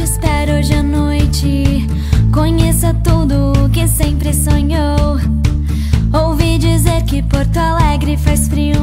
te espero hoje à noite. Conheça tudo o que sempre sonhou. Ouvi dizer que Porto Alegre faz frio